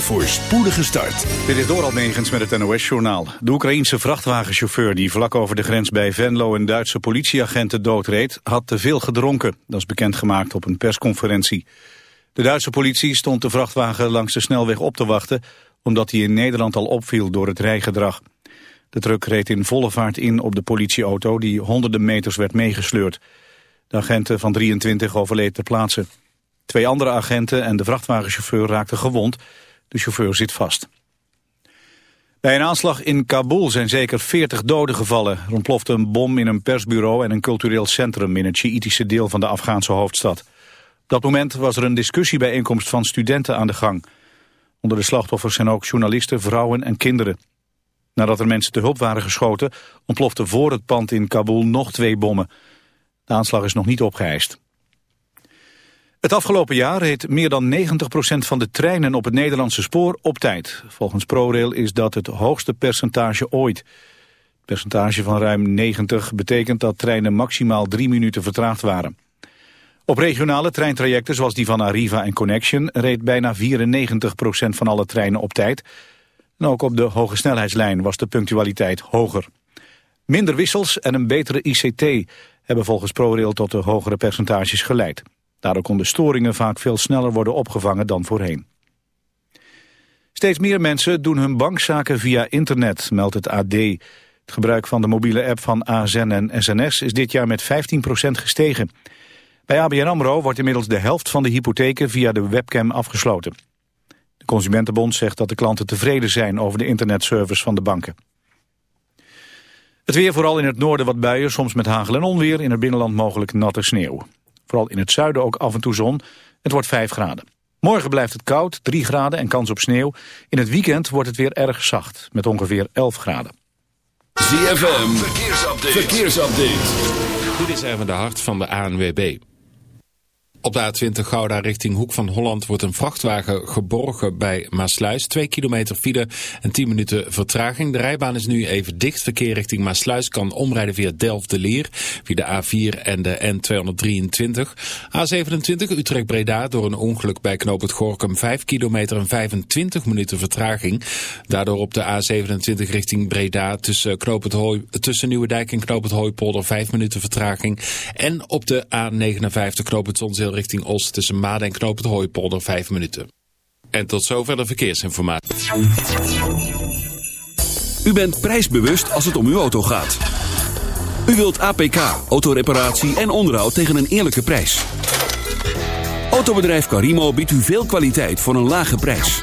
een voorspoedige start. Dit is door Almegens met het NOS-journaal. De Oekraïense vrachtwagenchauffeur die vlak over de grens bij Venlo een Duitse politieagenten doodreed, had te veel gedronken. Dat is bekendgemaakt op een persconferentie. De Duitse politie stond de vrachtwagen langs de snelweg op te wachten, omdat hij in Nederland al opviel door het rijgedrag. De truck reed in volle vaart in op de politieauto die honderden meters werd meegesleurd. De agenten van 23 overleed ter plaatse. Twee andere agenten en de vrachtwagenchauffeur raakten gewond. De chauffeur zit vast. Bij een aanslag in Kabul zijn zeker 40 doden gevallen. Er ontplofte een bom in een persbureau en een cultureel centrum... in het Sjiitische deel van de Afghaanse hoofdstad. Op dat moment was er een discussiebijeenkomst van studenten aan de gang. Onder de slachtoffers zijn ook journalisten, vrouwen en kinderen. Nadat er mensen te hulp waren geschoten... ontplofte voor het pand in Kabul nog twee bommen. De aanslag is nog niet opgeëist. Het afgelopen jaar reed meer dan 90% van de treinen op het Nederlandse spoor op tijd. Volgens ProRail is dat het hoogste percentage ooit. Het percentage van ruim 90 betekent dat treinen maximaal drie minuten vertraagd waren. Op regionale treintrajecten zoals die van Arriva en Connection reed bijna 94% van alle treinen op tijd. En ook op de hoge snelheidslijn was de punctualiteit hoger. Minder wissels en een betere ICT hebben volgens ProRail tot de hogere percentages geleid. Daardoor konden storingen vaak veel sneller worden opgevangen dan voorheen. Steeds meer mensen doen hun bankzaken via internet, meldt het AD. Het gebruik van de mobiele app van ASN en SNS is dit jaar met 15% gestegen. Bij ABN AMRO wordt inmiddels de helft van de hypotheken via de webcam afgesloten. De Consumentenbond zegt dat de klanten tevreden zijn over de internetservice van de banken. Het weer vooral in het noorden wat buien, soms met hagel en onweer. In het binnenland mogelijk natte sneeuw. Vooral in het zuiden ook af en toe zon. Het wordt 5 graden. Morgen blijft het koud, 3 graden en kans op sneeuw. In het weekend wordt het weer erg zacht, met ongeveer 11 graden. ZFM, verkeersupdate. verkeersupdate. Dit is even de hart van de ANWB. Op de A20 Gouda richting Hoek van Holland wordt een vrachtwagen geborgen bij Maasluis. Twee kilometer file en 10 minuten vertraging. De rijbaan is nu even dicht. Verkeer richting Maasluis kan omrijden via Delft-de-Leer, via de A4 en de N223. A27 Utrecht-Breda door een ongeluk bij Knoop Gorkum 5 kilometer en 25 minuten vertraging. Daardoor op de A27 richting Breda tussen, Knoop het Hooi, tussen Nieuwedijk en Knoop het Hooipolder 5 minuten vertraging. En op de A59 Knoop het Zonzeel richting Oost tussen Maden en Knoop het Hooipolder 5 minuten. En tot zover de verkeersinformatie. U bent prijsbewust als het om uw auto gaat. U wilt APK, autoreparatie en onderhoud tegen een eerlijke prijs. Autobedrijf Carimo biedt u veel kwaliteit voor een lage prijs.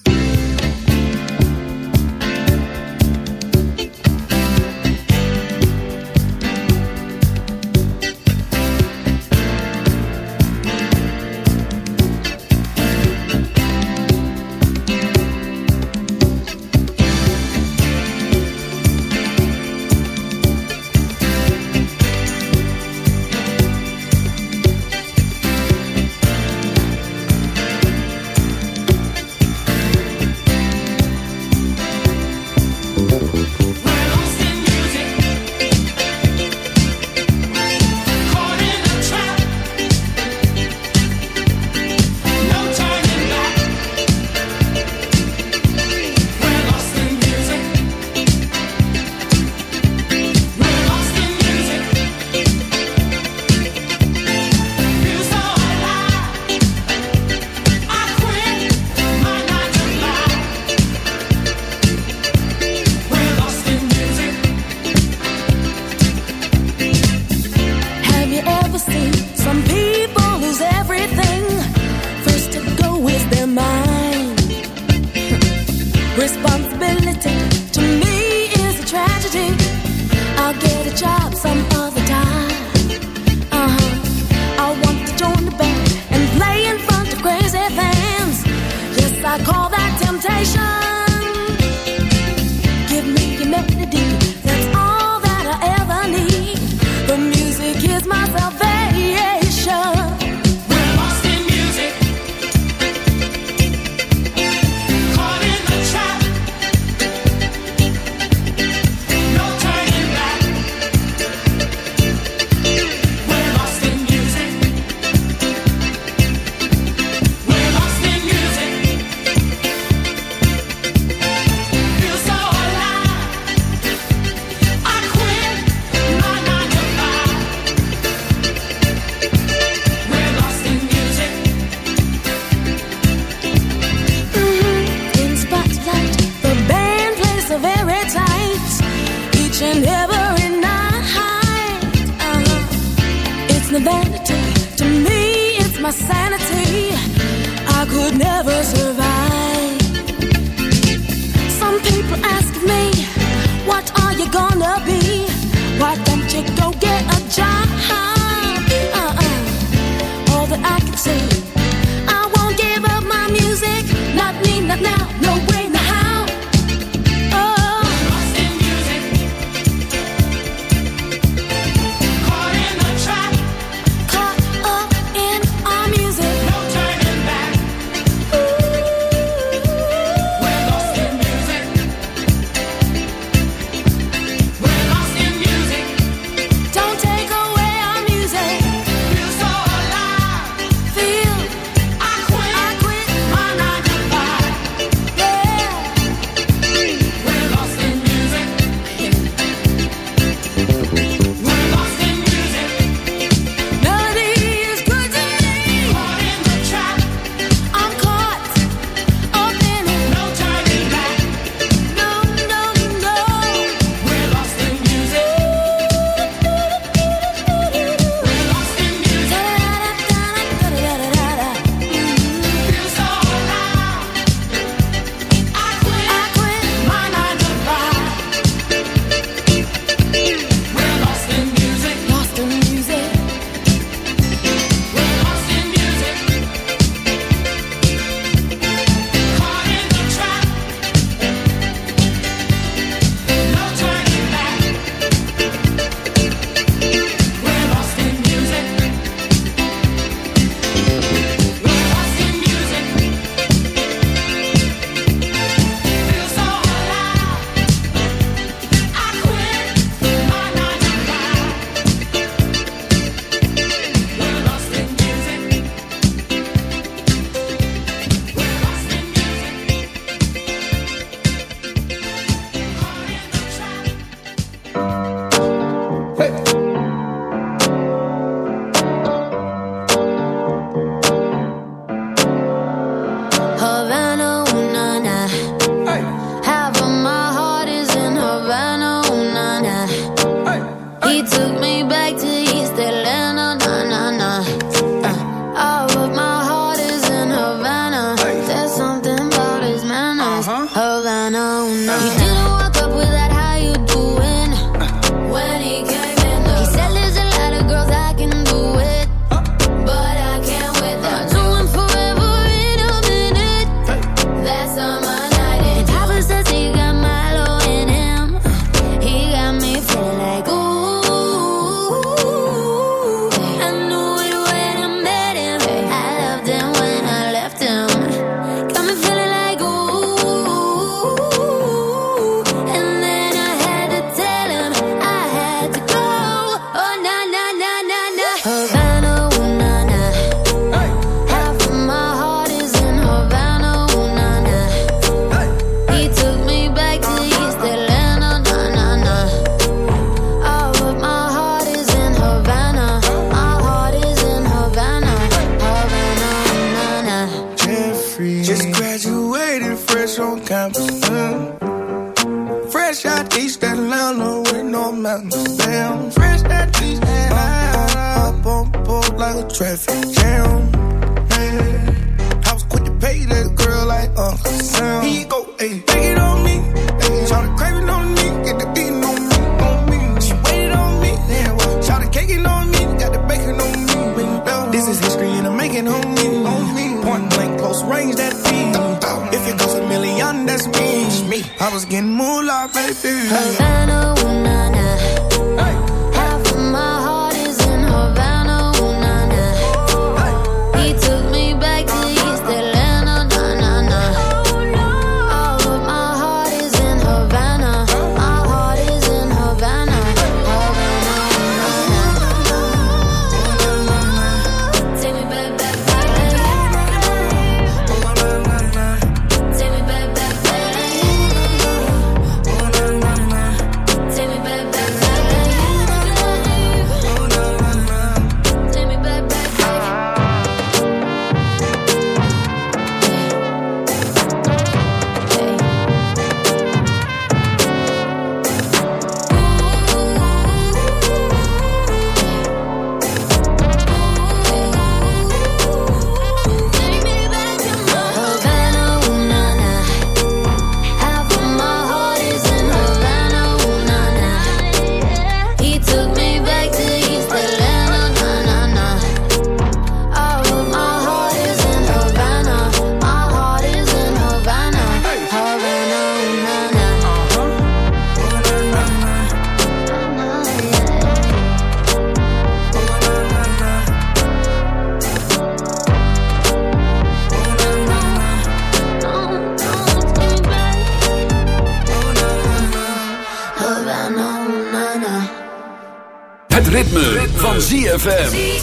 ZFM.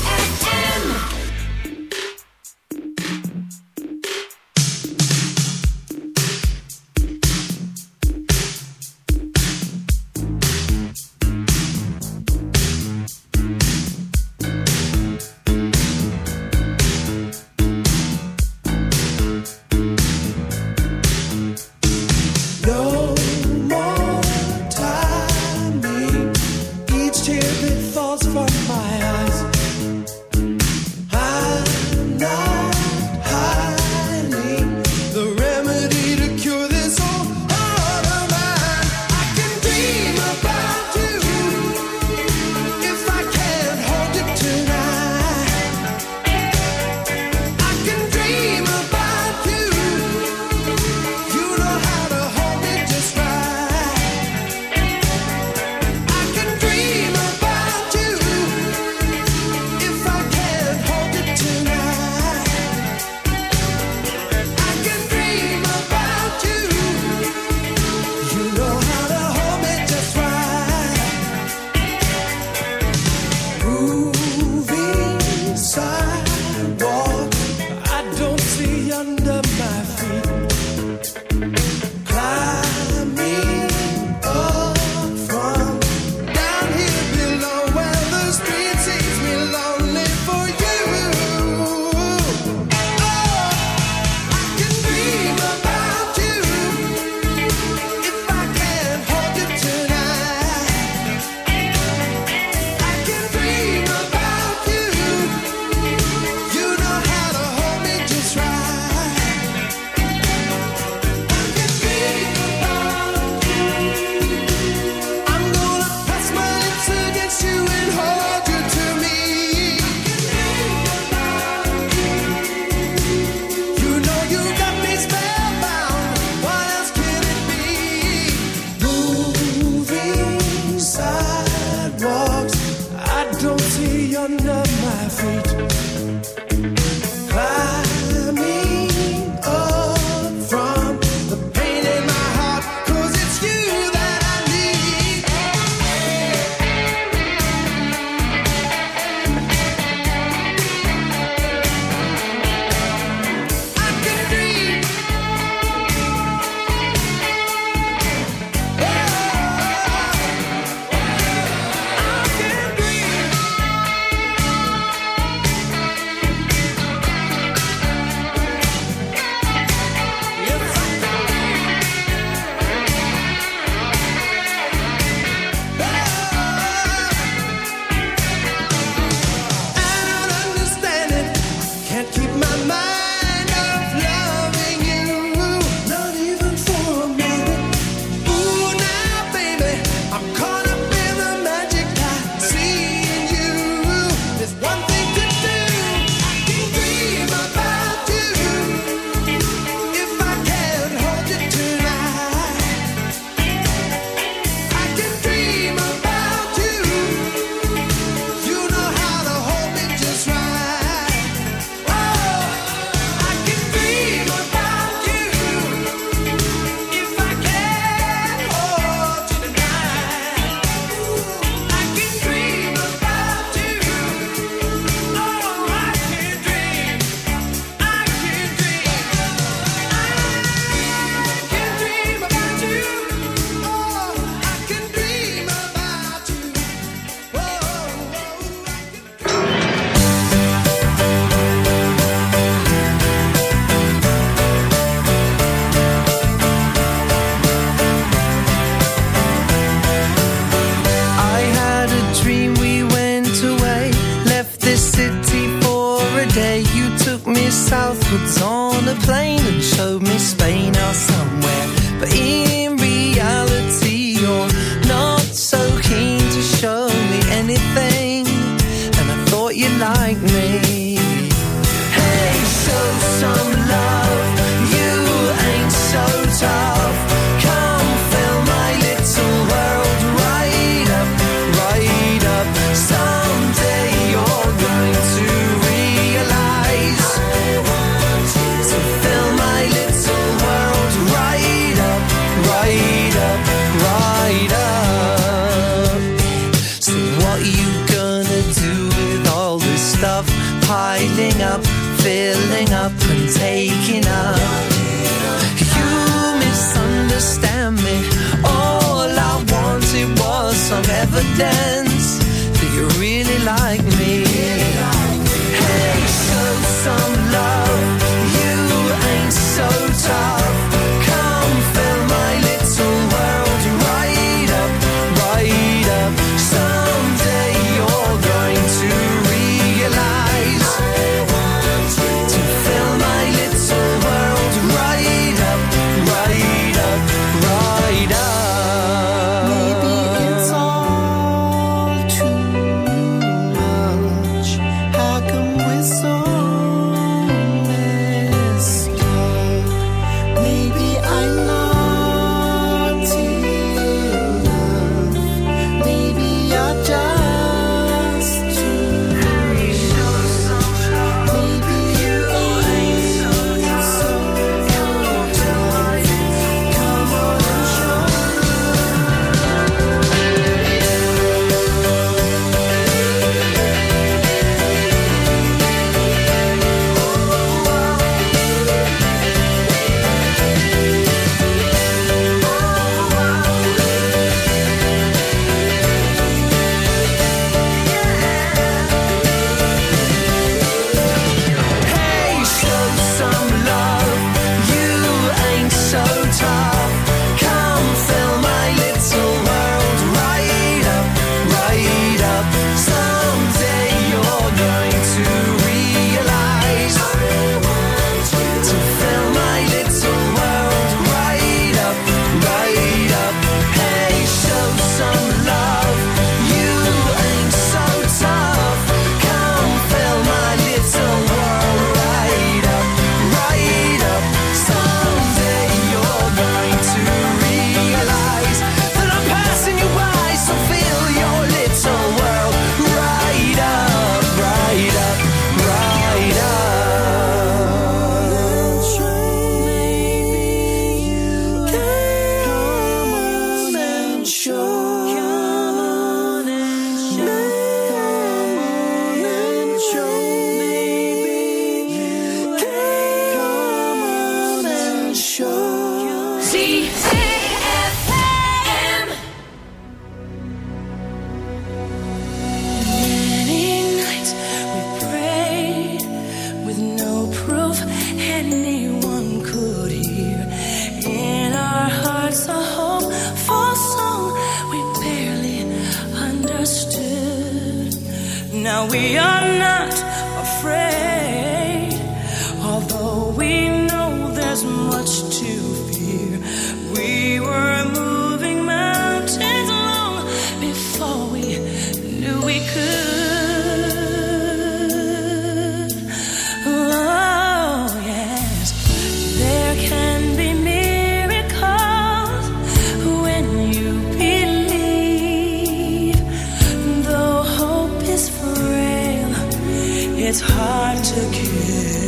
it's hard to kiss.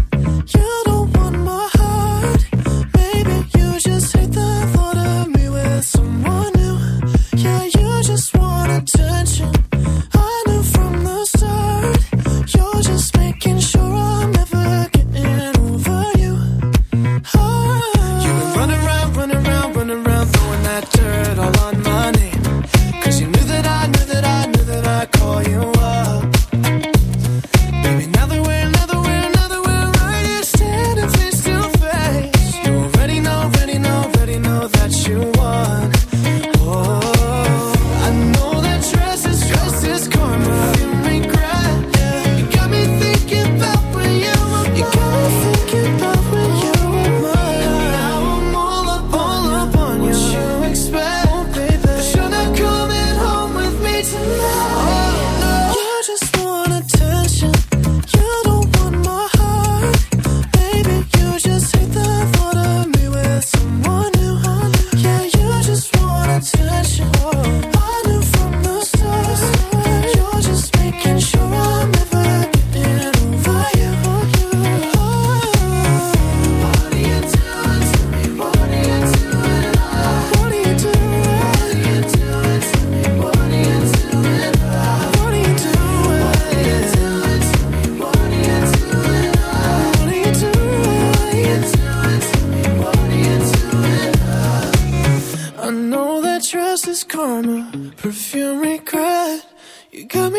attention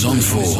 Zandvoort.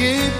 escape